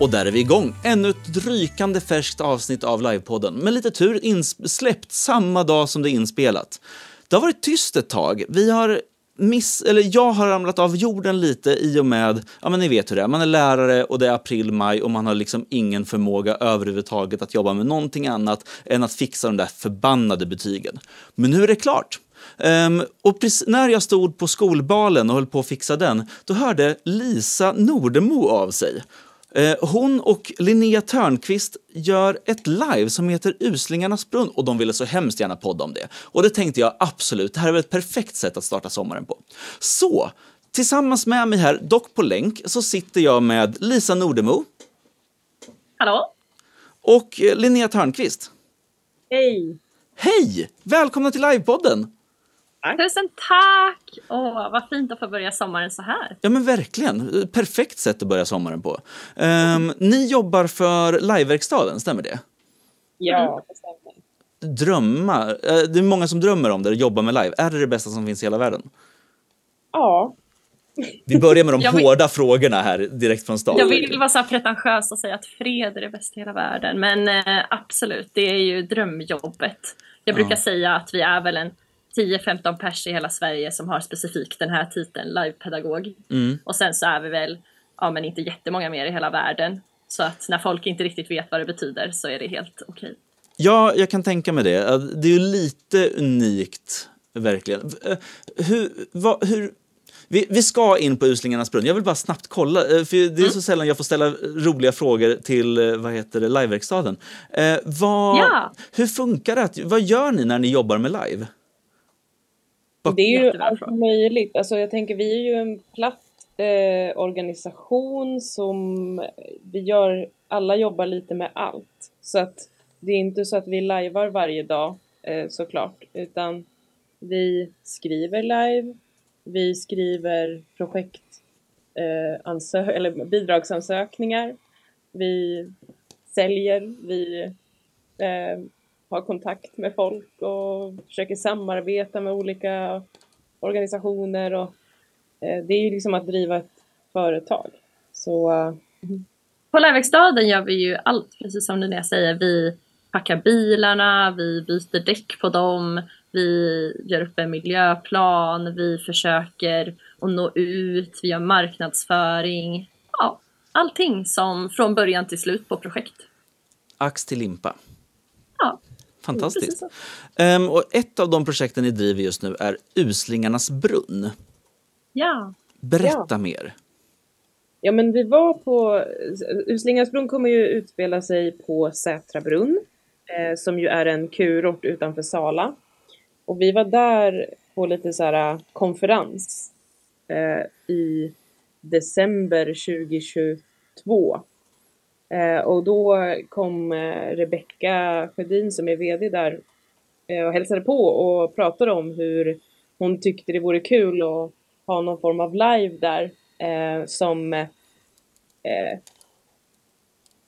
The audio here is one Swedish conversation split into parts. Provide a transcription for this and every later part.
Och där är vi igång. Ännu ett rykande färskt avsnitt av livepodden. Med lite tur insläppt samma dag som det är inspelat. Det har varit tyst ett tag. Vi har miss, eller jag har ramlat av jorden lite i och med, ja men ni vet hur det är, man är lärare och det är april, maj och man har liksom ingen förmåga överhuvudtaget att jobba med någonting annat än att fixa de där förbannade betygen. Men nu är det klart. Um, och precis när jag stod på skolbalen och höll på att fixa den, då hörde Lisa Nordemo av sig. Uh, hon och Linnea Törnqvist gör ett live som heter Uslingarnas brunn och de ville så hemskt gärna podda om det. Och det tänkte jag absolut, det här är väl ett perfekt sätt att starta sommaren på. Så, tillsammans med mig här, dock på länk, så sitter jag med Lisa Nordemo. Hallå? Och Linnea Törnqvist. Hej! Hej! Välkomna till livepodden! Tusen tack! Åh, vad fint att få börja sommaren så här. Ja, men verkligen. Perfekt sätt att börja sommaren på. Um, ni jobbar för liveverkstaden, stämmer det? Ja, det stämmer. Drömma. Eh, det är många som drömmer om det, att jobba med live. Är det det bästa som finns i hela världen? Ja. Vi börjar med de vill- hårda frågorna här direkt från start. Jag vill vara så här pretentiös och säga att fred är det bästa i hela världen. Men eh, absolut, det är ju drömjobbet. Jag brukar Ja. säga att vi är väl en 10-15 pers i hela Sverige som har specifikt den här titeln, livepedagog. Mm. Och sen så är vi väl, ja men inte jättemånga mer i hela världen. Så att när folk inte riktigt vet vad det betyder så är det helt okej. Ja, jag kan tänka mig det. Det är ju lite unikt, verkligen. Eh, Hur, vad, hur, vi, vi ska in på Uslingarnas brunn. Jag vill bara snabbt kolla, eh, för det är så sällan jag får ställa roliga frågor till eh, vad heter det, liveverkstaden. Eh, vad, Ja. Hur funkar det? Vad gör ni när ni jobbar med live? Det är ju allt möjligt. Alltså jag tänker vi är ju en platt eh, organisation som vi gör, alla jobbar lite med allt. Så att det är inte så att vi lajvar varje dag eh, såklart, utan vi skriver live, vi skriver projekt, eh, eller bidragsansökningar, vi säljer, vi eh, har kontakt med folk och försöker samarbeta med olika organisationer och eh, det är ju liksom att driva ett företag. Så eh, På Liveverkstaden gör vi ju allt, precis som Linnea säger. Vi packar bilarna, vi byter däck på dem, vi gör upp en miljöplan, vi försöker att nå ut, vi gör marknadsföring. Ja, allting som från början till slut på projekt. Ax till limpa. Ja, Fantastiskt. Ehm, och ett av de projekten ni driver just nu är Uslingarnas brunn. Ja, Berätta mer. ja men vi var på, Uslingarsbrunn kommer ju utspela sig på Sätrabrunn eh, som ju är en kurort utanför Sala. Och vi var där på lite så här eh, konferens eh, i december 2022. Eh, och då kom eh, Rebecka Sjödin som är VD där eh, och hälsade på och pratade om hur hon tyckte det vore kul att ha någon form av live där som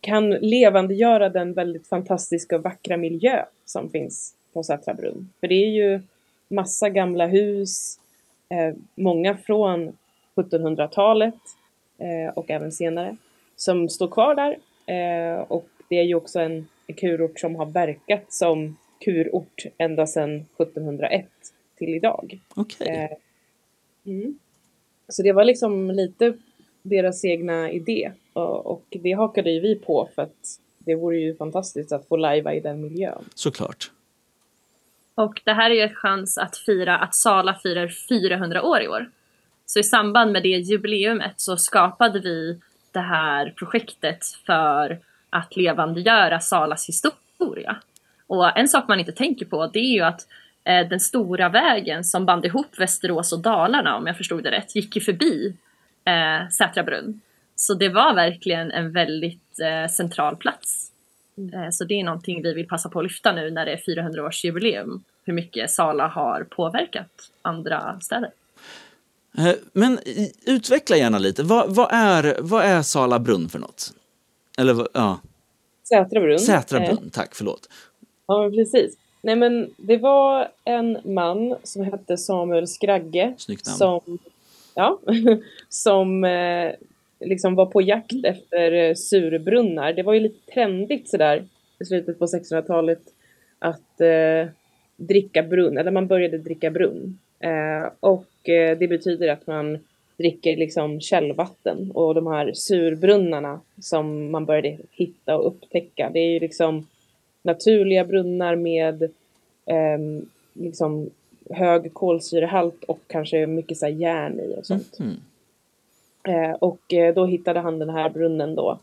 kan levandegöra den väldigt fantastiska och vackra miljö som finns på Sätra brunn. För det är ju massa gamla hus, eh, många från 1700-talet eh, och även senare, som står kvar där. Eh, och det är ju också en, en kurort som har verkat som kurort ända sedan 1701 till idag. Okej. Eh, mm. Så det var liksom lite deras egna idé och, och det hakade ju vi på för att det vore ju fantastiskt att få lajva i den miljön. Såklart. och det här är ju en chans att fira att Sala firar 400 år i år. Så i samband med det jubileumet så skapade vi det här projektet för att levandegöra Salas historia. Och en sak man inte tänker på det är ju att eh, den stora vägen som band ihop Västerås och Dalarna, om jag förstod det rätt, gick ju förbi eh, Sätra brunn. Så det var verkligen en väldigt eh, central plats. Eh, så det är någonting vi vill passa på att lyfta nu när det är 400-årsjubileum. Hur mycket Sala har påverkat andra städer. Eh, Men utveckla gärna lite. Vad, vad, är, vad är Sala brunn för något? Eller ja, Sätra brunn. Sätra Eh, brunn, tack, förlåt. Ja, precis. Nej, men det var en man som hette Samuel Skragge Snyggt namn. som, ja, som eh, liksom var på jakt efter surbrunnar. Det var ju lite trendigt sådär i slutet på 1600-talet att eh, dricka brunn, eller man började dricka brunn. Eh, och eh, det betyder att man dricker liksom källvatten och de här surbrunnarna som man började hitta och upptäcka. Det är ju liksom naturliga brunnar med eh, liksom hög kolsyrehalt och kanske mycket så järn i och sånt. Mm. Eh, och eh, då hittade han den här brunnen då.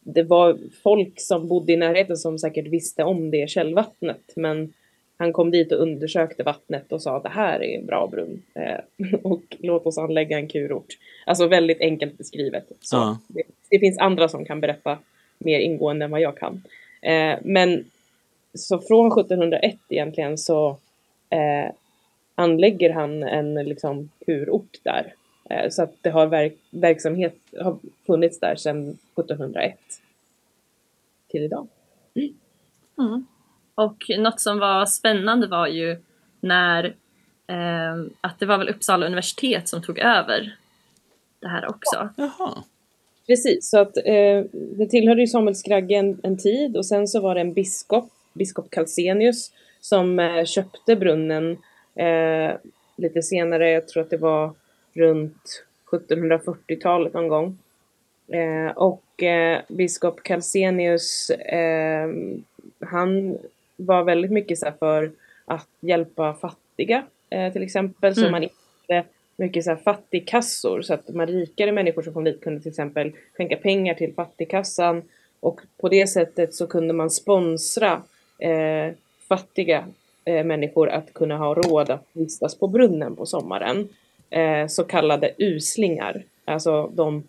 Det var folk som bodde i närheten som säkert visste om det källvattnet men han kom dit och undersökte vattnet och sa att det här är en bra brunn eh, och låt oss anlägga en kurort. Alltså väldigt enkelt beskrivet. Så Ja. det, det finns andra som kan berätta mer ingående än vad jag kan. Eh, men så från 1701 egentligen så eh, anlägger han en liksom kurort där. Eh, så att det har verk, verksamhet har funnits där sedan 1701 till idag. Mm. Och något som var spännande var ju när eh, att det var väl Uppsala universitet som tog över det här också. Jaha. Precis, så att eh, det tillhörde ju Samuel Skragge en, en tid och sen så var det en biskop, biskop Calsenius, som eh, köpte brunnen eh, lite senare, jag tror att det var runt 1740-talet någon gång. Eh, och eh, biskop Calsenius, eh, han var väldigt mycket så för att hjälpa fattiga eh, till exempel. Så Mm. man inte mycket så här fattigkassor så att de rikare människor som kom dit kunde till exempel skänka pengar till fattigkassan och på det sättet så kunde man sponsra eh, fattiga eh, människor att kunna ha råd att vistas på brunnen på sommaren. Eh, så kallade uslingar, alltså de,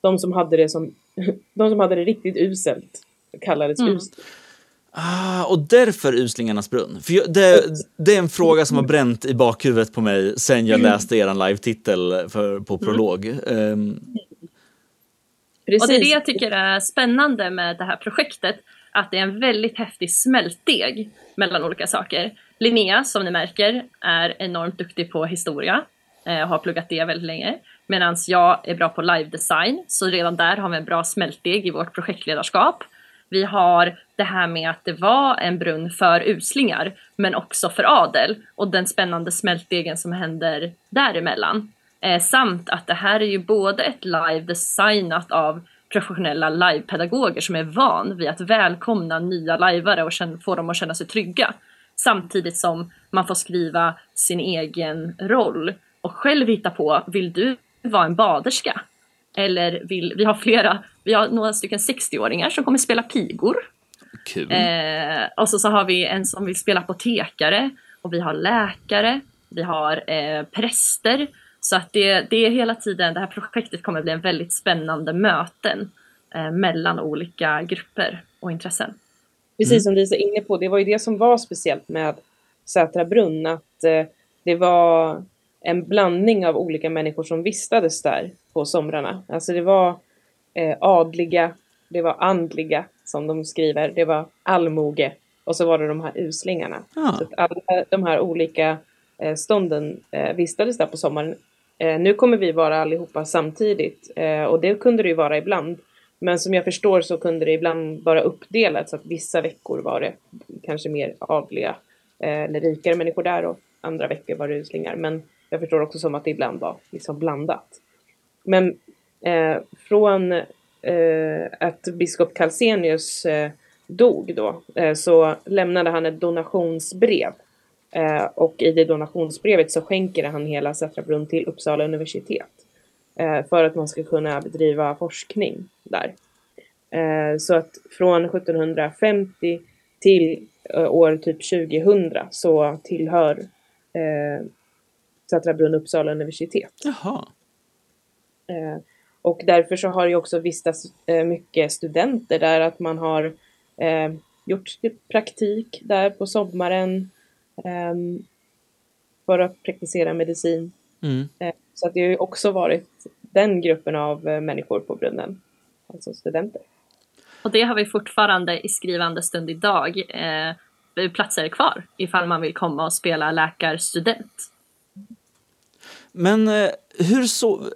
de som hade det som de som hade det riktigt uselt kallades Mm. uslingar. Ah, och därför Uslingarnas brunn. För jag, det, det är en fråga som har bränt i bakhuvudet på mig sen jag läste er live-titel för, på prolog. Ehm, Precis. Och det är det jag tycker är spännande med det här projektet, att det är en väldigt häftig smältdeg mellan olika saker. Linnea, som ni märker, är enormt duktig på historia, eh, och har pluggat det väldigt länge. Medan jag är bra på live design, så redan där har vi en bra smältdeg i vårt projektledarskap. Vi har det här med att det var en brunn för uslingar, men också för adel och den spännande smältdegen som händer däremellan. Eh, samt att det här är ju både ett live designat av professionella livepedagoger som är van vid att välkomna nya lajvare och få dem att känna sig trygga. Samtidigt som man får skriva sin egen roll och själv hitta på, vill du vara en baderska? Eller vill, vi har flera, vi har några stycken 60-åringar som kommer spela pigor. kul. Eh, och så, så har vi en som vill spela apotekare och vi har läkare, vi har eh, präster. Så att det, det är hela tiden, det här projektet kommer bli en väldigt spännande möten eh, mellan olika grupper och intressen. Precis som Lisa är inne på, det var ju det som var speciellt med Sätra brunn, att eh, det var en blandning av olika människor som vistades där på somrarna. Alltså det var eh, adliga, det var andliga som de skriver, det var allmoge och så var det de här uslingarna. Ja. Så att alla de här olika eh, stånden eh, vistades där på sommaren. Eh, nu kommer vi vara allihopa samtidigt eh, och det kunde det ju vara ibland. Men som jag förstår så kunde det ibland vara uppdelat så att vissa veckor var det kanske mer adliga eh, eller rikare människor där och andra veckor var det uslingar. Men jag förstår också som att det ibland var liksom blandat. Men eh, från eh, att biskop Calsenius eh, dog då eh, så lämnade han ett donationsbrev. Eh, och i det donationsbrevet så skänker han hela Sätra brunn till Uppsala universitet. Eh, för att man ska kunna bedriva forskning där. Eh, så att från 1750 till eh, år typ 2000 så tillhör eh, Sätra brunn Uppsala universitet. Jaha. Eh, och därför så har det ju också vistats eh, mycket studenter där, att man har eh, gjort praktik där på sommaren ehm, för att praktisera medicin. Mm. Eh, så att det har ju också varit den gruppen av eh, människor på brunnen, alltså studenter. Och det har vi fortfarande i skrivande stund idag. Eh, platser kvar ifall man vill komma och spela läkarstudent. Men eh, hur så... eh,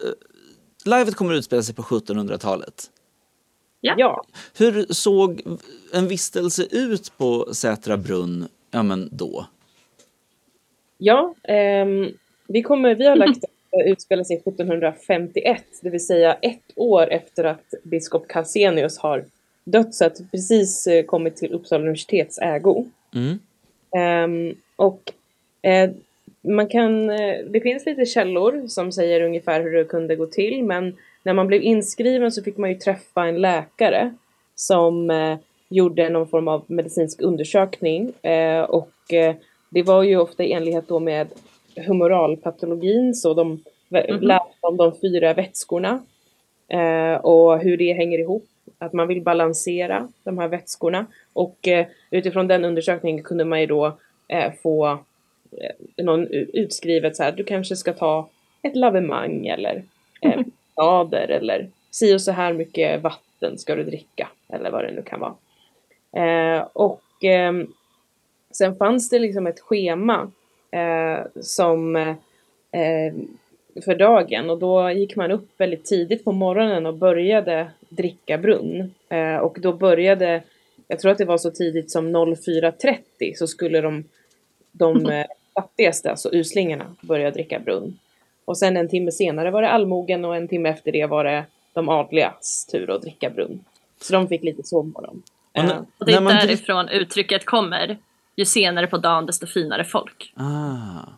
livet kommer att utspela sig på 1700-talet. Ja. Ja, Hur såg en vistelse ut på Sätra brunn ja, men då? ja ehm, vi, kommer, vi har lagt utspelar sig 1751, det vill säga ett år efter att biskop Calsenius har dött, så att precis eh, kommit till Uppsala universitets ägo. Mm. Ehm, och eh, man kan, eh, det finns lite källor som säger ungefär hur det kunde gå till, men när man blev inskriven så fick man ju träffa en läkare som eh, gjorde någon form av medicinsk undersökning eh, och det var ju ofta i enlighet då med humoralpatologin, så de Mhm. lärde om de fyra vätskorna och hur det hänger ihop, att man vill balansera de här vätskorna och utifrån den undersökningen kunde man ju då få någon u- utskrivet så här, du kanske ska ta ett lavemang eller eh, eller si och så här mycket vatten ska du dricka eller vad det nu kan vara. Eh, och ehm, sen fanns det liksom ett schema eh, som eh, för dagen och då gick man upp väldigt tidigt på morgonen och började dricka brunn. Eh, och då började, jag tror att det var så tidigt som 04.30 så skulle de, de eh, fattigaste, alltså uslingarna, börja dricka brunn. Och sen en timme senare var det allmogen och en timme efter det var det de adligas tur att dricka brunn. Så de fick lite sovmorgon. Och när- Eh, Och det är man därifrån uttrycket kommer. Ju senare på dagen desto finare folk. Ah.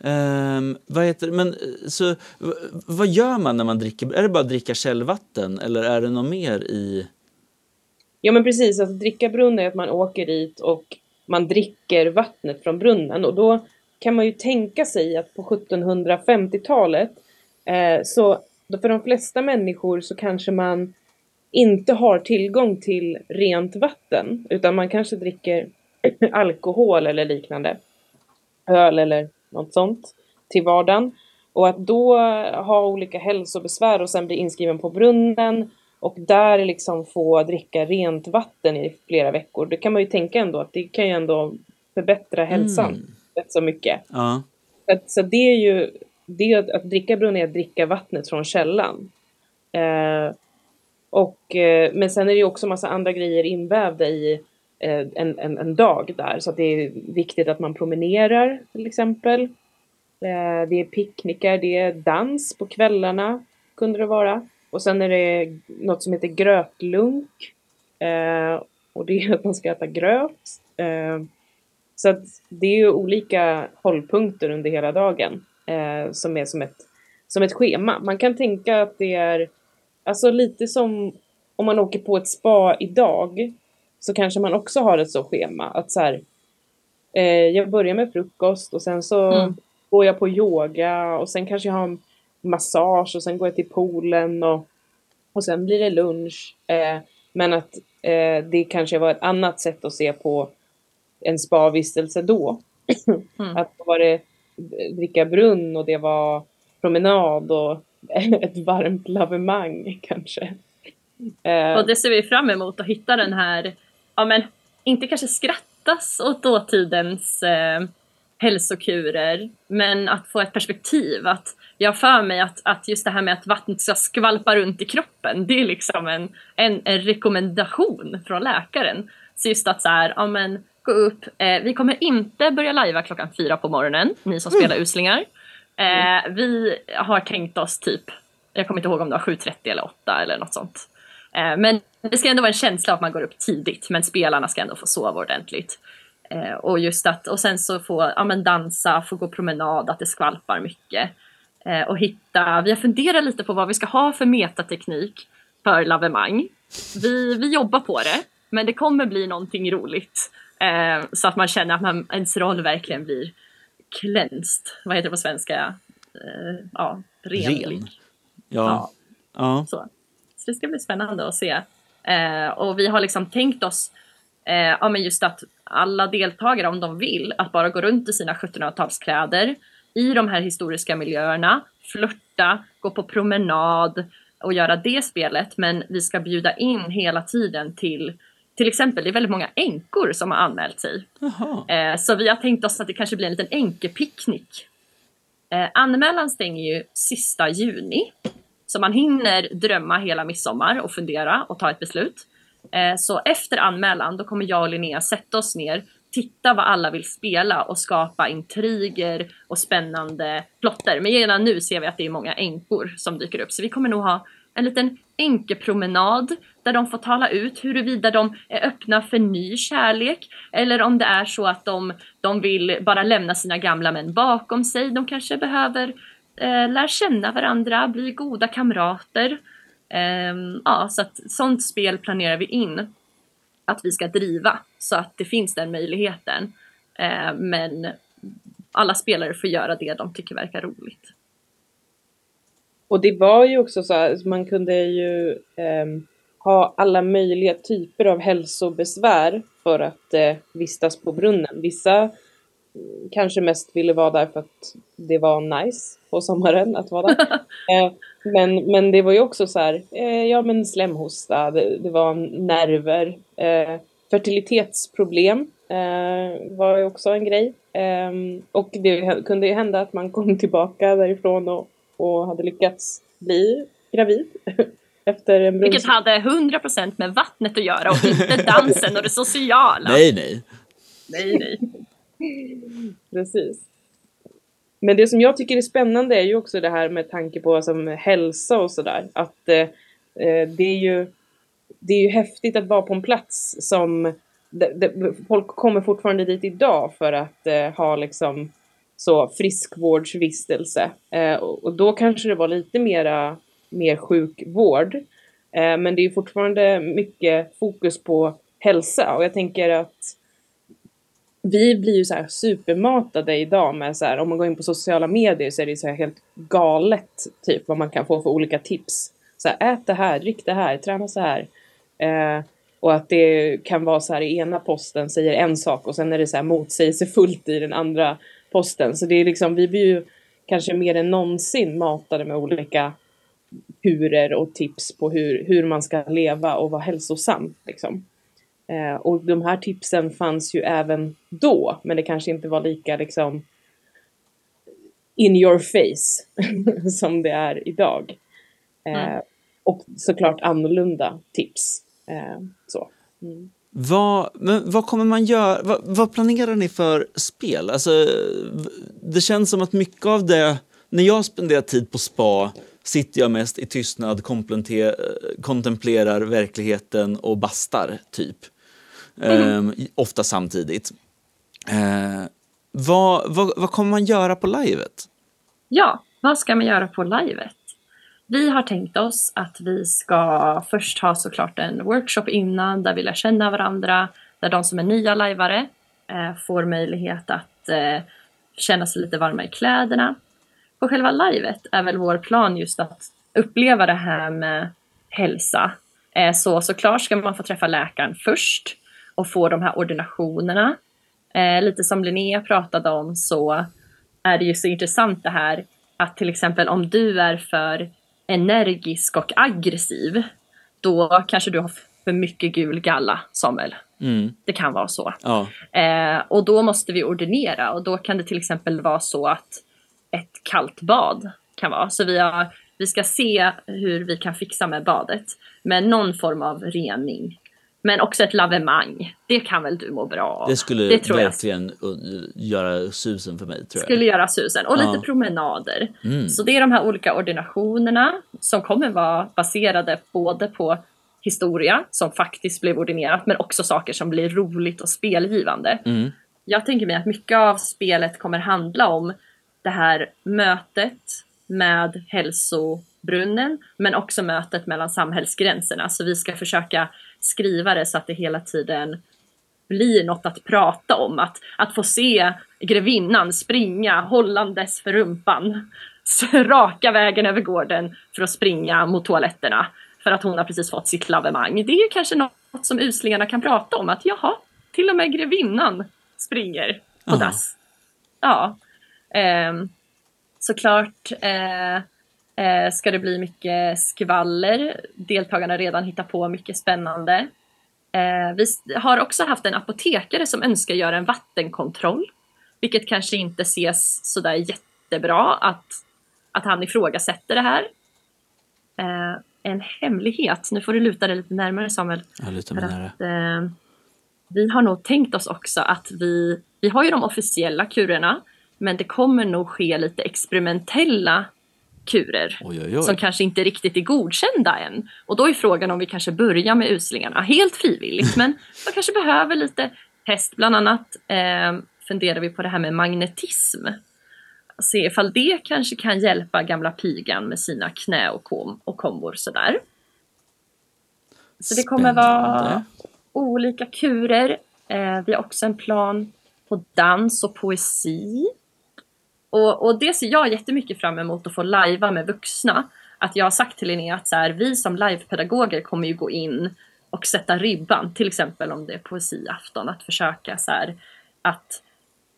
Ehm, vad heter men eh, så v- vad gör man när man dricker? Är det bara att dricka källvatten eller är det något mer i? Ja men precis, att dricka brunn är att man åker dit och man dricker vattnet från brunnen och då kan man ju tänka sig att på 1750-talet eh, så då för de flesta människor så kanske man inte har tillgång till rent vatten utan man kanske dricker alkohol eller liknande. Öl eller något sånt till vardagen. Och att då ha olika hälsobesvär och sen bli inskriven på brunnen och där liksom få dricka rent vatten i flera veckor. Det kan man ju tänka ändå att det kan ju ändå förbättra hälsan Mm. rätt så mycket. Ja. Så, så det är ju, det är att, att dricka brunn är att dricka vattnet från källan. Eh, och, eh, men sen är det ju också massa andra grejer invävda i eh, en, en, en dag där. Så det är viktigt att man promenerar till exempel. Eh, det är picknickar, det är dans på kvällarna kunde det vara. Och sen är det något som heter grötlunk. Eh, och det är att man ska äta gröt. Eh, så att det är ju olika hållpunkter under hela dagen eh, som är som ett, som ett schema. Man kan tänka att det är alltså lite som om man åker på ett spa idag så kanske man också har ett så schema att så här, eh, jag börjar med frukost och sen så Mm. går jag på yoga och sen kanske jag har en massage och sen går jag till poolen och, och sen blir det lunch. Eh, men att eh, det kanske var ett annat sätt att se på en spavistelse då. Mm. Att då var det dricka brunn och det var promenad och ett varmt lavemang kanske. Eh, Och det ser vi fram emot att hitta den här, ja men inte kanske skrattas åt dåtidens eh, hälsokurer, men att få ett perspektiv. Att jag för mig att, att just det här med att vattnet ska skvalpa runt i kroppen, det är liksom en, en, en rekommendation från läkaren. Så just att så här, ja men gå upp, eh, vi kommer inte börja lajva klockan fyra på morgonen, ni som spelar uslingar. Eh, vi har tänkt oss typ, jag kommer inte ihåg om det var 7.30 eller 8 eller något sånt. Eh, men det ska ändå vara en känsla att man går upp tidigt, men spelarna ska ändå få sova ordentligt. Eh, och just att, och sen så få ja, men dansa, få gå promenad, att det skvalpar mycket. Eh, och hitta, vi har funderat lite på vad vi ska ha för metateknik för lavemang. Vi, vi jobbar på det, men det kommer bli någonting roligt. Eh, så att man känner att man, ens roll verkligen blir cleansed. Vad heter det på svenska? Eh, ja, renlig. Ren. Ja. Ja. Så. så det ska bli spännande att se. Eh, och vi har liksom tänkt oss eh, ja, men just att alla deltagare, om de vill, att bara gå runt i sina 1700-talskläder i de här historiska miljöerna, flörta, gå på promenad och göra det spelet. Men vi ska bjuda in hela tiden till till exempel, det är väldigt många änkor som har anmält sig. Eh, så vi har tänkt oss att det kanske blir en liten änkepicknick. Eh, anmälan stänger ju sista juni. Så man hinner drömma hela midsommar och fundera och ta ett beslut. Eh, så efter anmälan då kommer jag och Linnea sätta oss ner, titta vad alla vill spela och skapa intriger och spännande plotter. Men redan nu ser vi att det är många änkor som dyker upp så vi kommer nog ha en liten änkepromenad där de får tala ut huruvida de är öppna för ny kärlek eller om det är så att de, de vill bara lämna sina gamla män bakom sig. De kanske behöver eh, lära känna varandra, bli goda kamrater. Eh, ja, så att sånt spel planerar vi in att vi ska driva så att det finns den möjligheten. Eh, men alla spelare får göra det de tycker verkar roligt. Och det var ju också så att man kunde ju eh, ha alla möjliga typer av hälsobesvär för att eh, vistas på brunnen. Vissa mm, kanske mest ville vara där för att det var nice på sommaren att vara där. men, men det var ju också så här, eh, ja men slemhosta, det, det var nerver, eh, fertilitetsproblem eh, var ju också en grej. Ehm, och det kunde ju hända att man kom tillbaka därifrån och och hade lyckats bli gravid. Efter en Vilket hade 100% med vattnet att göra och inte dansen och det sociala. Nej, nej. Nej, nej. Precis. Men det som jag tycker är spännande är ju också det här med tanke på alltså, hälsa och sådär. Att eh, eh, det är ju det är ju häftigt att vara på en plats som det, det, folk kommer fortfarande dit idag för att eh, ha liksom så friskvårdsvistelse. Eh, och då kanske det var lite mera, mer sjukvård. Eh, men det är fortfarande mycket fokus på hälsa och jag tänker att vi blir ju så här supermatade idag med så här, om man går in på sociala medier så är det så här helt galet typ vad man kan få för olika tips. Så här, ät det här, drick det här, träna så här. Eh, och att det kan vara så här i ena posten säger en sak och sen är det så här motsägelsefullt i den andra posten. Så det är liksom, vi blir ju kanske mer än någonsin matade med olika kurer och tips på hur, hur man ska leva och vara hälsosam. Liksom. Eh, och de här tipsen fanns ju även då, men det kanske inte var lika liksom in your face som det är idag. Eh, mm. Och såklart annorlunda tips. Eh, så. Mm. Vad, men vad kommer man göra? Vad, vad, planerar ni för spel? Alltså, det känns som att mycket av det... När jag spenderar tid på spa sitter jag mest i tystnad, kontemplerar verkligheten och bastar, typ. Mm. Eh, ofta samtidigt. Eh, vad, vad, vad kommer man göra på livet? Ja, vad ska man göra på livet? Vi har tänkt oss att vi ska först ha såklart en workshop innan där vi lär känna varandra, där de som är nya lajvare eh, får möjlighet att eh, känna sig lite varma i kläderna. På själva livet är väl vår plan just att uppleva det här med hälsa. Eh, så såklart ska man få träffa läkaren först och få de här ordinationerna. Eh, lite som Linnea pratade om så är det ju så intressant det här att till exempel om du är för energisk och aggressiv, då kanske du har för mycket gul galla, Samuel. Mm. Det kan vara så. Ja. Eh, och då måste vi ordinera och då kan det till exempel vara så att ett kallt bad kan vara. Så vi, har, vi ska se hur vi kan fixa med badet. Med någon form av rening. Men också ett lavemang. Det kan väl du må bra av? Det skulle det tror verkligen jag. göra susen för mig. Tror jag. Skulle göra susen. Och ja. lite promenader. Mm. Så det är de här olika ordinationerna som kommer vara baserade både på historia som faktiskt blev ordinerat men också saker som blir roligt och spelgivande. Mm. Jag tänker mig att mycket av spelet kommer handla om det här mötet med hälsobrunnen men också mötet mellan samhällsgränserna. Så vi ska försöka skriva det så att det hela tiden blir något att prata om. Att, att få se grevinnan springa hållandes för rumpan raka vägen över gården för att springa mot toaletterna för att hon har precis fått sitt lavemang. Det är ju kanske något som uslingarna kan prata om att jaha, till och med grevinnan springer på dass. Ja. Eh, såklart eh, eh, ska det bli mycket skvaller. Deltagarna redan hittat på mycket spännande. Eh, vi har också haft en apotekare som önskar göra en vattenkontroll, vilket kanske inte ses sådär jättebra att, att han ifrågasätter det här. eh, en hemlighet. Nu får du luta dig lite närmare Samuel. Jag lutar mig nära. att, vi har nog tänkt oss också att vi, vi har ju de officiella kurerna, men det kommer nog ske lite experimentella kurer Oj, oj, som oj. kanske inte riktigt är godkända än. Och då är frågan om vi kanske börjar med uslingarna, helt frivilligt, men de kanske behöver lite test. Bland annat eh, funderar vi på det här med magnetism. Se ifall det kanske kan hjälpa gamla pigan med sina knä och, kom och kombor sådär. Så det kommer vara olika kurer. Eh, vi har också en plan på dans och poesi. Och, och det ser jag jättemycket fram emot att få lajva med vuxna. Att jag har sagt till Linnea att så här, vi som livepedagoger kommer ju gå in och sätta ribban. Till exempel om det är poesiafton. Att försöka så här, att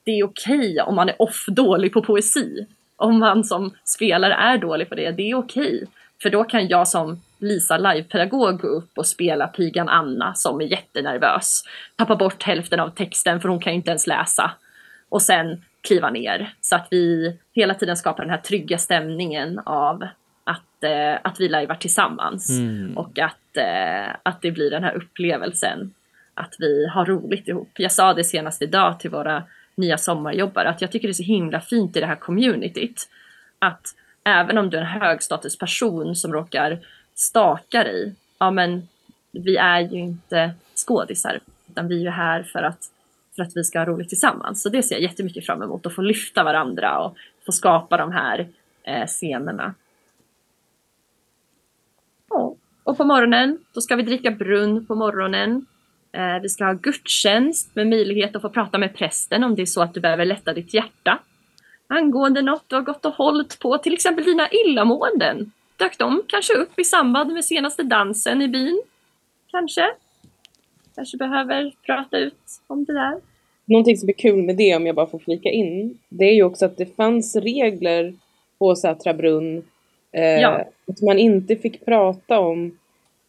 det är okej om man är off dålig på poesi. Om man som spelare är dålig på det, det är okej. För då kan jag som Lisa livepedagog gå upp och spela pigan Anna som är jättenervös. Tappa bort hälften av texten för hon kan ju inte ens läsa. Och sen kliva ner. Så att vi hela tiden skapar den här trygga stämningen av att, eh, att vi lajvar tillsammans. Mm. Och att, eh, att det blir den här upplevelsen. Att vi har roligt ihop. Jag sa det senast idag till våra nya sommarjobbare att jag tycker det är så himla fint i det här communityt. Att även om du är en högstatusperson som råkar staka dig, ja men vi är ju inte skådisar utan vi är ju här för att, för att vi ska ha roligt tillsammans. Så det ser jag jättemycket fram emot, att få lyfta varandra och få skapa de här eh, scenerna. Ja. Och på morgonen, då ska vi dricka brunn på morgonen. Eh, vi ska ha gudstjänst med möjlighet att få prata med prästen om det är så att du behöver lätta ditt hjärta. Angående något du har gått och hållit på, till exempel dina illamåenden. Dök de kanske upp i samband med senaste dansen i byn? Kanske? Kanske behöver prata ut om det där. Någonting som är kul med det, om jag bara får flika in, det är ju också att det fanns regler på Sätra brunn. Eh, Ja. Att man inte fick prata om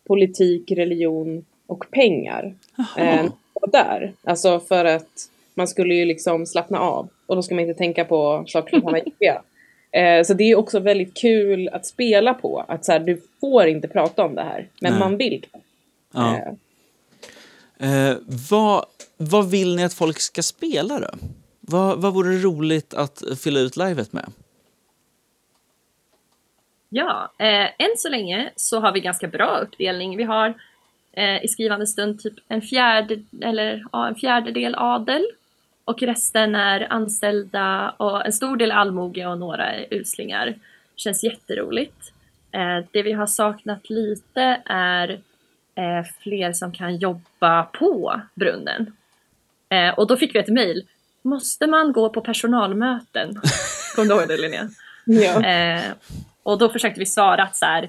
politik, religion och pengar. Eh, där. Alltså för att man skulle ju liksom slappna av. Och då ska man inte tänka på saker som kan vara jobbiga. Eh, så det är också väldigt kul att spela på. Att så här, du får inte prata om det här, men Nej. man vill. Ja. Eh, Eh, vad, vad vill ni att folk ska spela då? Vad, vad vore roligt att fylla ut livet med? Ja, eh, än så länge så har vi ganska bra uppdelning. Vi har eh, i skrivande stund typ en, fjärde, eller, ja, en fjärdedel adel och resten är anställda och en stor del allmoge och några är uslingar. Känns jätteroligt. Eh, det vi har saknat lite är eh, fler som kan jobba på brunnen. Eh, och då fick vi ett mejl. Måste man gå på personalmöten? Kommer du ihåg det Linnea? ja. Eh, och då försökte vi svara att så här,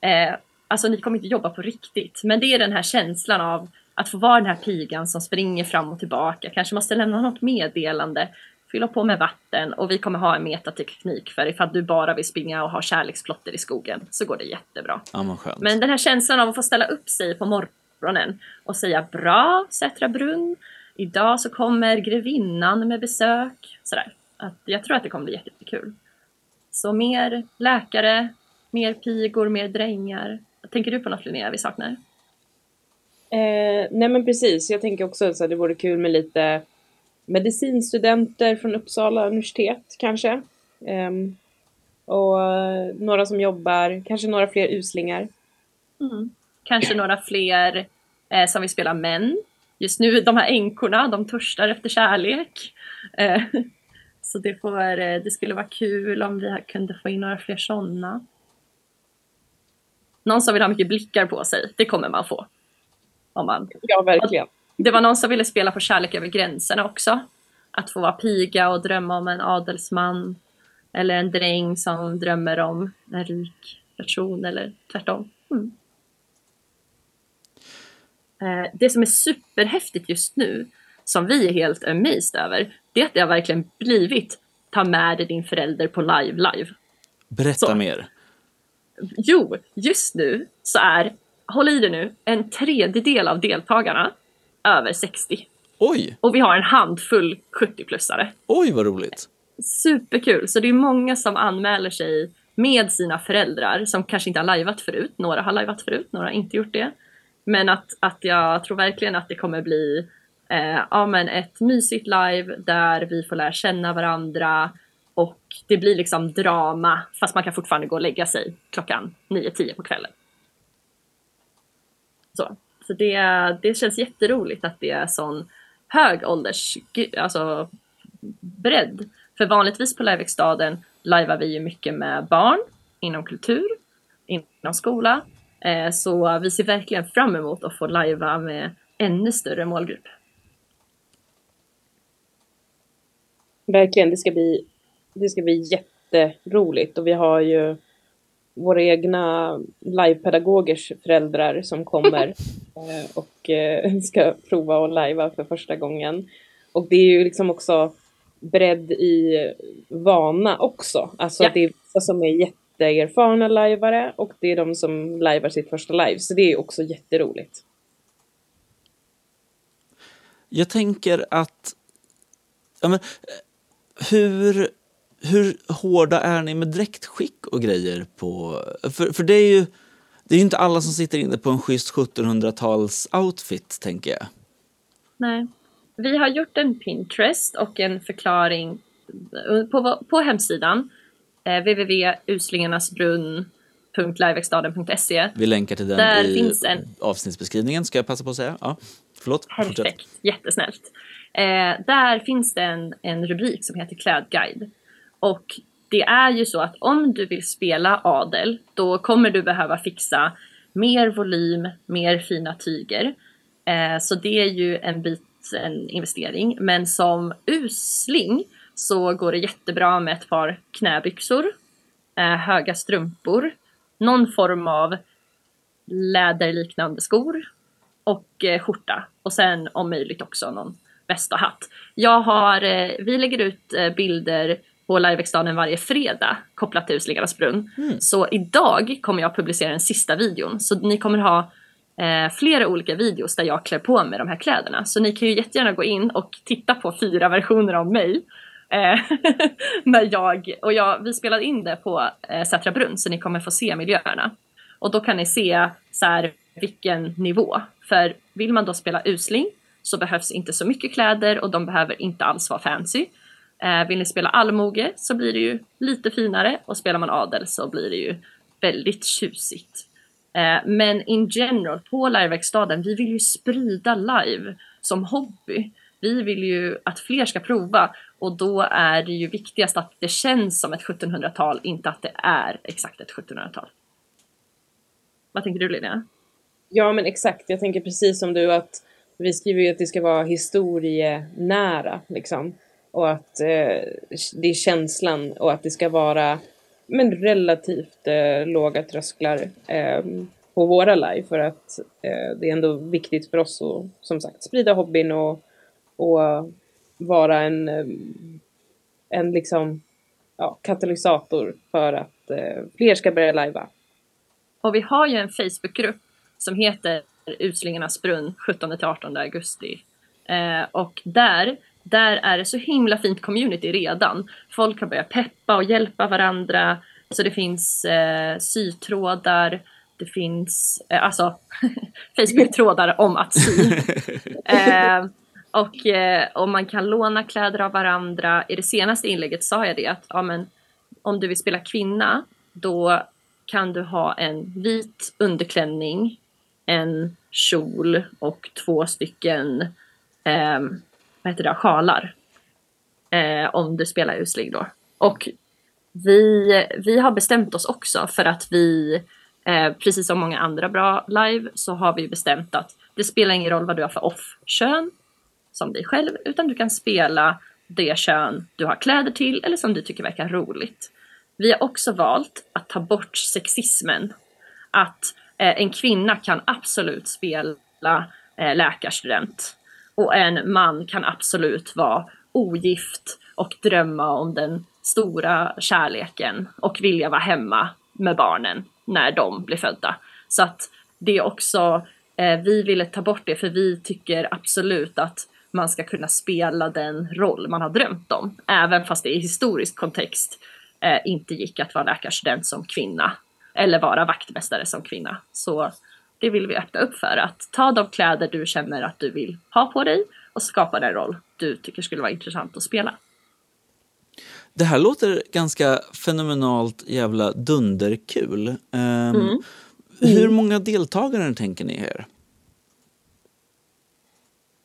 eh, alltså ni kommer inte jobba på riktigt, men det är den här känslan av att få vara den här pigan som springer fram och tillbaka, kanske måste lämna något meddelande, fylla på med vatten och vi kommer ha en metateknik för ifall du bara vill springa och ha kärleksplotter i skogen så går det jättebra. Ja, men skönt. Men den här känslan av att få ställa upp sig på morgonen och säga bra Sätra brunn, idag så kommer grevinnan med besök. Sådär. Att jag tror att det kommer bli jättekul. Så mer läkare, mer pigor, mer drängar. Tänker du på något Linnea vi saknar? Eh, nej men precis, jag tänker också att det vore kul med lite medicinstudenter från Uppsala universitet kanske. Ehm, och några som jobbar, kanske några fler uslingar. Mm. Kanske några fler eh, som vill spela män. Just nu, de här änkorna, de törstar efter kärlek. Eh, så det, får, eh, det skulle vara kul om vi kunde få in några fler sådana. Någon som vill ha mycket blickar på sig, det kommer man få. Om man. Ja, verkligen. Det var någon som ville spela på kärlek över gränserna också. Att få vara piga och drömma om en adelsman. Eller en dräng som drömmer om en rik person eller tvärtom. Mm. Eh, Det som är superhäftigt just nu, som vi är helt amazed över, det är att det har verkligen blivit ta med dig din förälder på live live. Berätta så. mer. Jo, just nu så är, håll i det nu, en tredjedel av deltagarna över 60. Oj, Och vi har en handfull 70-plussare. oj vad roligt. Superkul! Så det är många som anmäler sig med sina föräldrar som kanske inte har lajvat förut. Några har lajvat förut, några har inte gjort det. Men att, att jag tror verkligen att det kommer bli eh, ja, men ett mysigt live där vi får lära känna varandra och det blir liksom drama fast man kan fortfarande gå och lägga sig klockan 9-10 på kvällen. Så, så det, det känns jätteroligt att det är sån hög ålders, alltså bredd. För vanligtvis på Liveverkstaden lajvar vi ju mycket med barn inom kultur, inom skola. Eh, så vi ser verkligen fram emot att få lajva med ännu större målgrupp. Verkligen, det ska bli, det ska bli jätteroligt och vi har ju våra egna livepedagogers föräldrar som kommer och eh, ska prova att lajva för första gången. Och det är ju liksom också bredd i vana också. Alltså ja. det är vissa som är jätteerfarna lajvare och det är de som lajvar sitt första live. Så det är också jätteroligt. Jag tänker att ja, men, hur, hur hårda är ni med dräktskick och grejer på... För, för det är ju det är ju inte alla som sitter inne på en schysst 1700-tals outfit, tänker jag. Nej. Vi har gjort en Pinterest och en förklaring på, på hemsidan eh, www.uslingarnasbrunn.liveextaden.se Vi länkar till den Där i finns en... avsnittsbeskrivningen, ska jag passa på att säga. Ja, förlåt. Perfekt, fortsätt. jättesnällt. Eh, där finns det en, en rubrik som heter Klädguide. Och det är ju så att om du vill spela adel, då kommer du behöva fixa mer volym, mer fina tyger. Eh, så det är ju en bit en investering. Men som usling så går det jättebra med ett par knäbyxor, eh, höga strumpor, någon form av läderliknande skor och eh, skjorta. Och sen om möjligt också någon väst och hatt. Jag har, eh, vi lägger ut eh, bilder på Liveextaden varje fredag kopplat till Uslingarnas brunn. Mm. Så idag kommer jag publicera den sista videon. Så ni kommer ha eh, flera olika videos där jag klär på mig de här kläderna. Så ni kan ju jättegärna gå in och titta på fyra versioner av mig. Eh, när jag, och jag, vi spelade in det på eh, Sätra brunn så ni kommer få se miljöerna. Och då kan ni se så här, vilken nivå. För vill man då spela usling så behövs inte så mycket kläder och de behöver inte alls vara fancy. Eh, vill ni spela allmoge så blir det ju lite finare och spelar man adel så blir det ju väldigt tjusigt. Eh, men in general, på Liveverkstaden, vi vill ju sprida live som hobby. Vi vill ju att fler ska prova och då är det ju viktigast att det känns som ett 1700-tal, inte att det är exakt ett 1700-tal. Vad tänker du Linnea? Ja men exakt, jag tänker precis som du att vi skriver ju att det ska vara historienära liksom. Och att eh, det är känslan och att det ska vara men relativt eh, låga trösklar eh, på våra live för att eh, det är ändå viktigt för oss att som sagt sprida hobbyn och, och vara en, eh, en liksom ja, katalysator för att eh, fler ska börja lajva. Och vi har ju en Facebookgrupp som heter Uslingarnas brunn 17-18 augusti. Eh, och där där är det så himla fint community redan. Folk har börjat peppa och hjälpa varandra. Så det finns eh, sytrådar, det finns eh, alltså Facebook-trådar om att sy. eh, och, eh, och man kan låna kläder av varandra. I det senaste inlägget sa jag det att ja, men, om du vill spela kvinna då kan du ha en vit underklänning, en kjol och två stycken eh, vad heter det, sjalar. Eh, om du spelar uslig då. Och vi, vi har bestämt oss också för att vi, eh, precis som många andra bra live, så har vi bestämt att det spelar ingen roll vad du har för off-kön som dig själv, utan du kan spela det kön du har kläder till eller som du tycker verkar roligt. Vi har också valt att ta bort sexismen. Att eh, en kvinna kan absolut spela eh, läkarstudent och en man kan absolut vara ogift och drömma om den stora kärleken och vilja vara hemma med barnen när de blir födda. Så att det är också, eh, vi ville ta bort det för vi tycker absolut att man ska kunna spela den roll man har drömt om, även fast det i historisk kontext. eh, inte gick att vara läkarstudent som kvinna eller vara vaktmästare som kvinna. Så det vill vi öppna upp för. Att ta de kläder du känner att du vill ha på dig och skapa den roll du tycker skulle vara intressant att spela. Det här låter ganska fenomenalt jävla dunderkul. Um, mm. Hur många deltagare tänker ni er?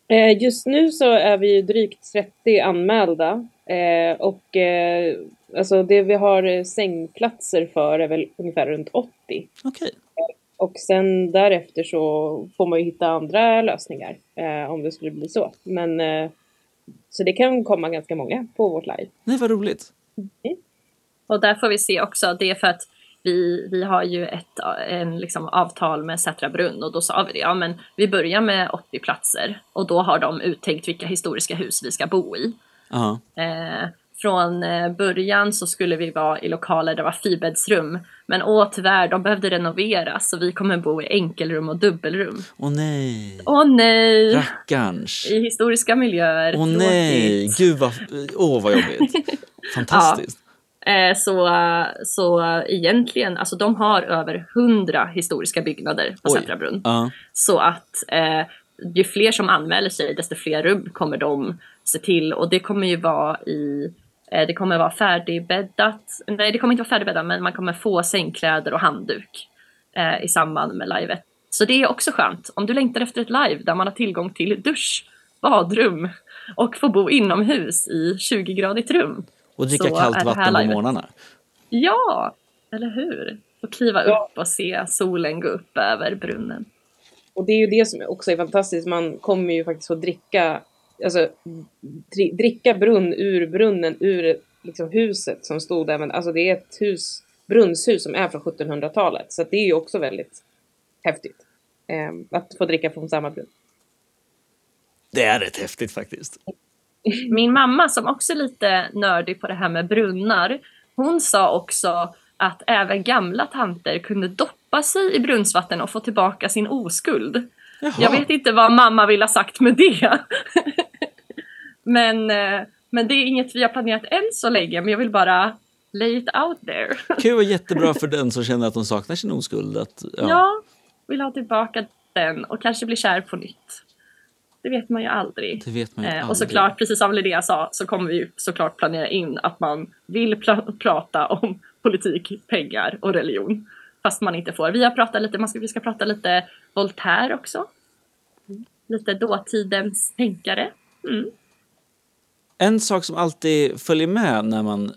Eh, just nu så är vi drygt 30 anmälda eh, och eh, alltså det vi har sängplatser för är väl ungefär runt 80. Okay. Och sen därefter så får man ju hitta andra lösningar om det skulle bli så. Men så det kan komma ganska många på vårt live. Nej, vad roligt. Mm. Och där får vi se också, det är för att vi, vi har ju ett en liksom avtal med Sätra brunn och då sa vi det, ja men vi börjar med 80 platser och då har de uttänkt vilka historiska hus vi ska bo i. Uh -huh. eh, från eh, början så skulle vi vara i lokaler där det var fyrbäddsrum. Men åh tyvärr, de behövde renoveras så vi kommer bo i enkelrum och dubbelrum. Åh nej! Åh nej! Rackarns! I historiska miljöer. Åh nej! Gud vad, åh vad jobbigt. Fantastiskt. Ja. Eh, så, så egentligen, alltså de har över hundra historiska byggnader på Sätrabrunn. Uh. Så att eh, ju fler som anmäler sig, desto fler rum kommer de se till och det kommer ju vara i det kommer vara färdigbäddat. Nej, det kommer inte vara färdigbäddat, men man kommer få sängkläder och handduk eh, i samband med livet. Så det är också skönt. Om du längtar efter ett live där man har tillgång till dusch, badrum och får bo inomhus i 20-gradigt rum. Och dricka kallt vatten på morgnarna. Ja, eller hur? Och kliva ja. upp och se solen gå upp över brunnen. Och det är ju det som också är fantastiskt. Man kommer ju faktiskt få dricka alltså, dricka brunn ur brunnen, ur liksom, huset som stod där. Men alltså det är ett hus, brunnshus som är från 1700-talet. Så det är ju också väldigt häftigt. Eh, att få dricka från samma brunn. Det är rätt häftigt faktiskt. Min mamma som också är lite nördig på det här med brunnar. Hon sa också att även gamla tanter kunde doppa sig i brunnsvatten och få tillbaka sin oskuld. Jaha. Jag vet inte vad mamma vill ha sagt med det. men, eh, men det är inget vi har planerat än så länge, men jag vill bara lay it out there. Ju vara jättebra för den som känner att de saknar sin oskuld. Att, ja. ja, vill ha tillbaka den och kanske bli kär på nytt. Det vet man ju aldrig. Det vet man ju eh, aldrig. Och såklart, precis som Linnea sa, så kommer vi ju såklart planera in att man vill pr prata om politik, pengar och religion fast man inte får. Vi har pratat lite, man ska, vi ska prata lite Voltaire också. Lite dåtidens tänkare. Mm. En sak som alltid följer med när man eh,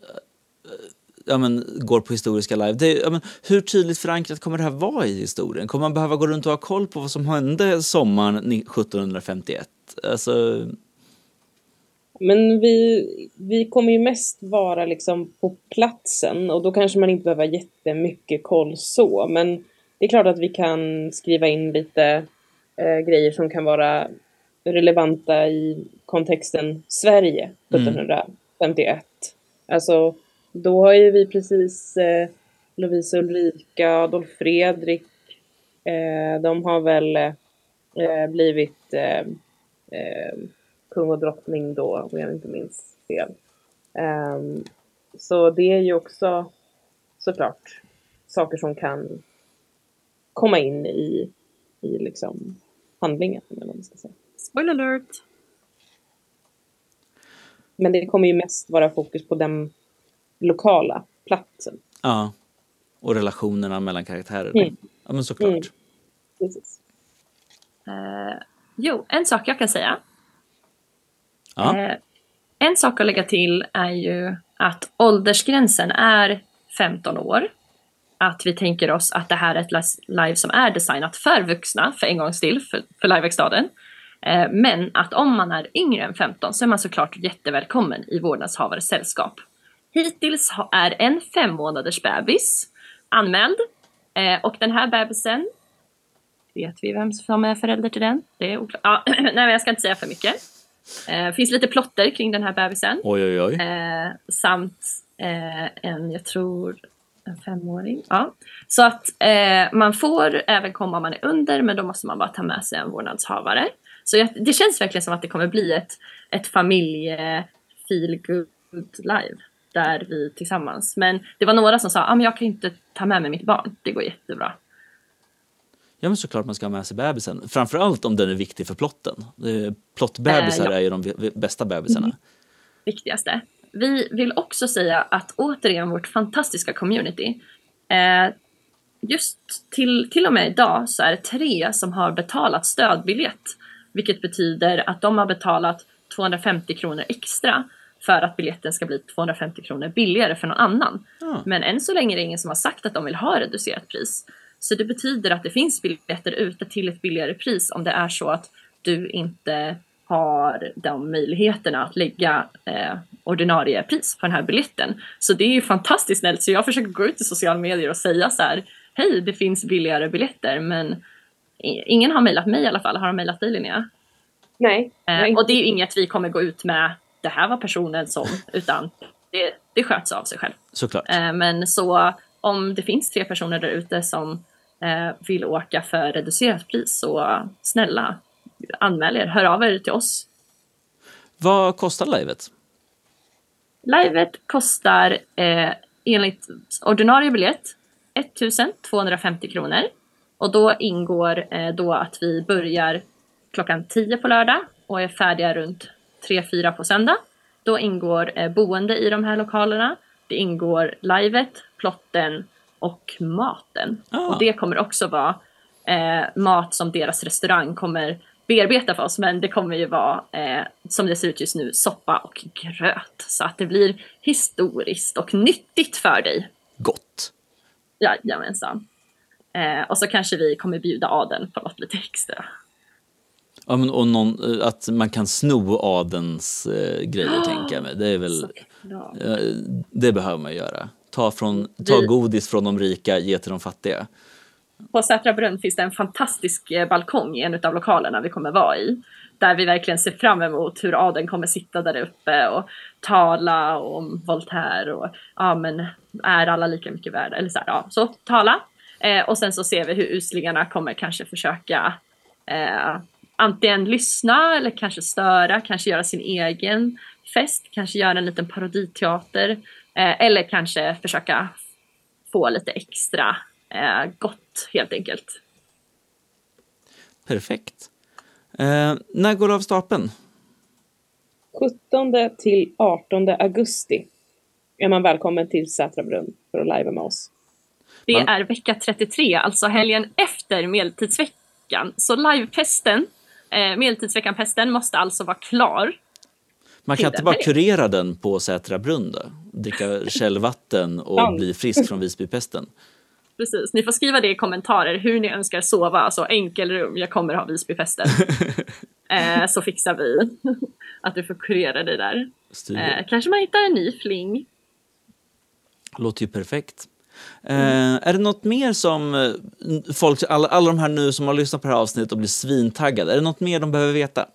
ja, men, går på historiska live, det är, ja, men, hur tydligt förankrat kommer det här vara i historien? Kommer man behöva gå runt och ha koll på vad som hände sommaren 1751? Alltså, men vi, vi kommer ju mest vara liksom på platsen och då kanske man inte behöver ha jättemycket koll så. Men det är klart att vi kan skriva in lite eh, grejer som kan vara relevanta i kontexten Sverige 1751. Mm. Alltså, då har ju vi precis eh, Lovisa Ulrika, Adolf Fredrik. Eh, de har väl eh, blivit eh, eh, kung och drottning då, om jag inte minns fel. Um, så det är ju också såklart saker som kan komma in i, i liksom handlingen, eller vad man ska säga. Spoiler alert! Men det kommer ju mest vara fokus på den lokala platsen. Ja, och relationerna mellan karaktärer. Mm. Ja, men såklart. Mm. Precis. Uh, jo, en sak jag kan säga Ja. Eh, en sak att lägga till är ju att åldersgränsen är 15 år. Att vi tänker oss att det här är ett live som är designat för vuxna, för en gångs till, för, för Liveverkstaden. Eh, men att om man är yngre än 15 så är man såklart jättevälkommen i vårdnadshavares sällskap. Hittills är en fem månaders bebis anmäld eh, och den här bebisen Vet vi vem som är förälder till den? Det är oklart. Ja, nej, men jag ska inte säga för mycket. Eh, finns lite plotter kring den här bebisen. Oj, oj, oj. Eh, samt eh, en, jag tror, en femåring. Ja. Så att man får även komma om man är under, men då måste man bara ta med sig en vårdnadshavare. Så jag, det känns verkligen som att det kommer bli ett, ett familje feel good live. där vi tillsammans. Men det var några som sa, ah, men jag kan inte ta med mig mitt barn, det går jättebra. Ja men såklart man ska ha med sig bebisen. Framförallt om den är viktig för plotten. Eh, Plottbebisar Eh, ja. är ju de bästa bebisarna. viktigaste. Vi vill också säga att återigen vårt fantastiska community. Eh, just till, till och med idag så är det tre som har betalat stödbiljett. Vilket betyder att de har betalat 250 kronor extra för att biljetten ska bli 250 kronor billigare för någon annan. Ja. Men än så länge är det ingen som har sagt att de vill ha reducerat pris. Så det betyder att det finns biljetter ute till ett billigare pris om det är så att du inte har de möjligheterna att lägga eh, ordinarie pris på den här biljetten. Så det är ju fantastiskt snällt. Så jag försöker gå ut i sociala medier och säga så här, hej det finns billigare biljetter men ingen har mejlat mig i alla fall. Har de mejlat dig Linnea? Nej. Eh, och det är ju inget vi kommer gå ut med, det här var personen som, utan det, det sköts av sig själv. Såklart. Eh, Men så om det finns tre personer där ute som vill åka för reducerat pris så snälla anmäl er, hör av er till oss. Vad kostar livet? Livet kostar eh, enligt ordinarie biljett 1250 kronor. Och då ingår eh, då att vi börjar klockan 10 på lördag och är färdiga runt 3-4 på söndag. Då ingår eh, boende i de här lokalerna. Det ingår livet, plotten och maten. Ah. Och det kommer också vara eh, mat som deras restaurang kommer bearbeta för oss. Men det kommer ju vara, eh, som det ser ut just nu, soppa och gröt. Så att det blir historiskt och nyttigt för dig. Gott. Jajamensan. Eh, och så kanske vi kommer bjuda adeln på något lite extra. Ja, men, och någon, eh, att man kan sno adens eh, grejer tänker jag mig. Det är väl, det behöver man göra. Ta, från, ta Vi- godis från de rika, ge till de fattiga. På Sätra brunn finns det en fantastisk eh, balkong i en av lokalerna vi kommer vara i. Där vi verkligen ser fram emot hur adeln kommer sitta där uppe och tala om Voltaire och ja men är alla lika mycket värda? Eller så, här, ja, så tala. Eh, och sen så ser vi hur uslingarna kommer kanske försöka eh, antingen lyssna eller kanske störa, kanske göra sin egen fest, kanske göra en liten paroditeater eh, eller kanske försöka få lite extra eh, gott helt enkelt. Perfekt. Eh, när går det av stapeln? 17 till 18 augusti är man välkommen till Sätra brunn för att lajva med oss. Det är vecka 33, alltså helgen efter medeltidsveckan. Så livepesten, eh, medeltidsveckan-pesten måste alltså vara klar. Man kan inte bara kurera den på Sätra brunn? Dricka källvatten och bli frisk från Visbypesten. Precis, ni får skriva det i kommentarer hur ni önskar sova, alltså enkelrum, jag kommer ha Visbyfesten. eh, så fixar vi att du får kurera det där. Eh, kanske man hittar en ny fling. Låter ju perfekt. Eh, är det något mer som eh, folk, alla, alla de här nu som har lyssnat på det här avsnittet och blir svintaggade, är det något mer de behöver veta?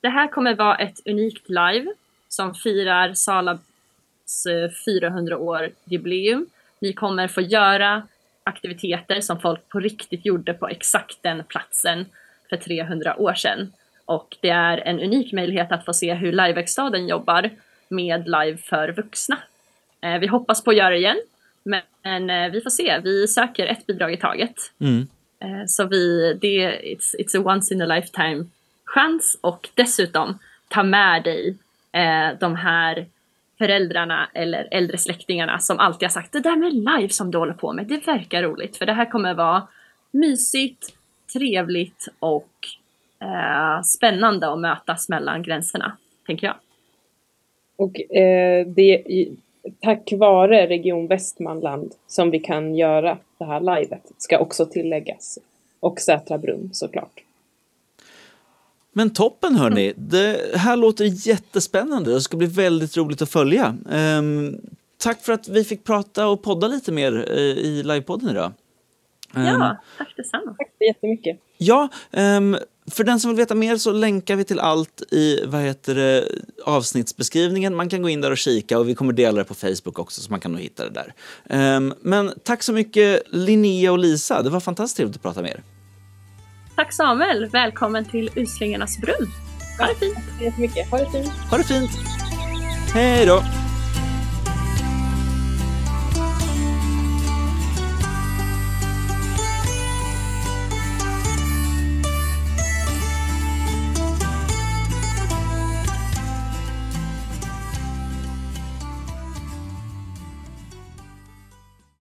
Det här kommer vara ett unikt live som firar Salabs eh, 400 år jubileum. Ni kommer få göra aktiviteter som folk på riktigt gjorde på exakt den platsen för 300 år sedan. Och det är en unik möjlighet att få se hur Liveverkstaden jobbar med live för vuxna. Eh, Vi hoppas på att göra det igen, men eh, vi får se. Vi söker ett bidrag i taget. Mm. Eh, Så vi, det, it's, it's a once in a lifetime chans och dessutom ta med dig eh, de här föräldrarna eller äldre släktingarna som alltid har sagt det där med live som du håller på med, det verkar roligt för det här kommer vara mysigt, trevligt och eh, spännande att mötas mellan gränserna, tänker jag. Och eh, det är tack vare Region Västmanland som vi kan göra det här livet, ska också tilläggas. Och Sätra brunn såklart. Men toppen hörni, det här låter jättespännande. Det ska bli väldigt roligt att följa. Ehm, tack för att vi fick prata och podda lite mer eh, i livepodden idag. Ehm, Ja, tack detsamma. Tack så jättemycket. Ja, ehm, för den som vill veta mer så länkar vi till allt i vad heter det, avsnittsbeskrivningen. Man kan gå in där och kika och vi kommer dela det på Facebook också så man kan nog hitta det där. Men tack så mycket Linnea och Lisa, det var fantastiskt trevligt att prata med er. Tack Samuel! Välkommen till Uslingarnas brunn. Ha det fint! Tack så jättemycket. Ha det fint! Ha det fint! Hej då!